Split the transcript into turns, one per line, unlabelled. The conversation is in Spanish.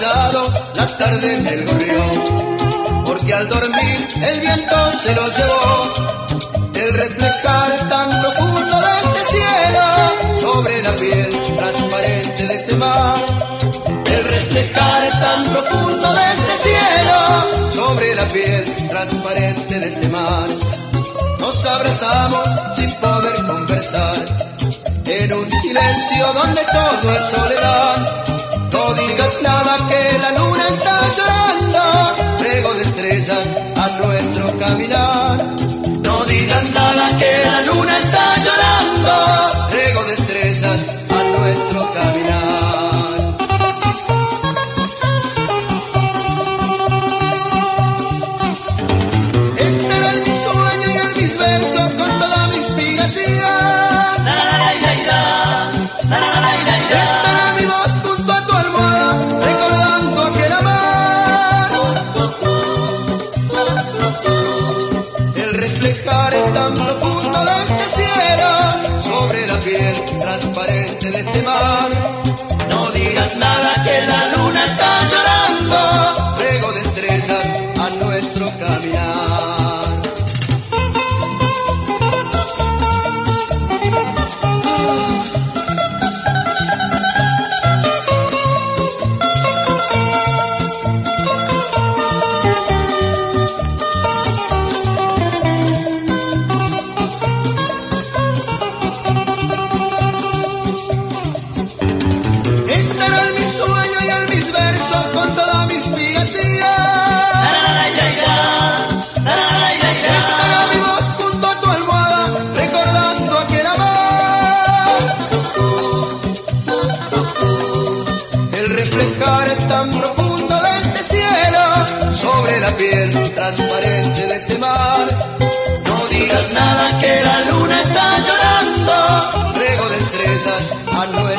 tarde en el gorrión, porque al dormir el viento se lo llevó, el reflejar tan profundo de este cielo sobre la piel transparente de este mar, el reflejar tan profundo de este cielo sobre la piel transparente de este mar. Nos abrazamos sin poder conversar, en un silencio donde todo es soledad. No digas nada que la luna está llorando, prego de estrellas a nuestro caminar. No digas nada que la luna está llorando, prego de estrellas a nuestro caminar. Este era mi sueño y en mis versos con toda mi inspiración. Transparente de este mar. No digas nada transparente de este mar. No digas nada que la luna está llorando, prego de estrellas a nuestro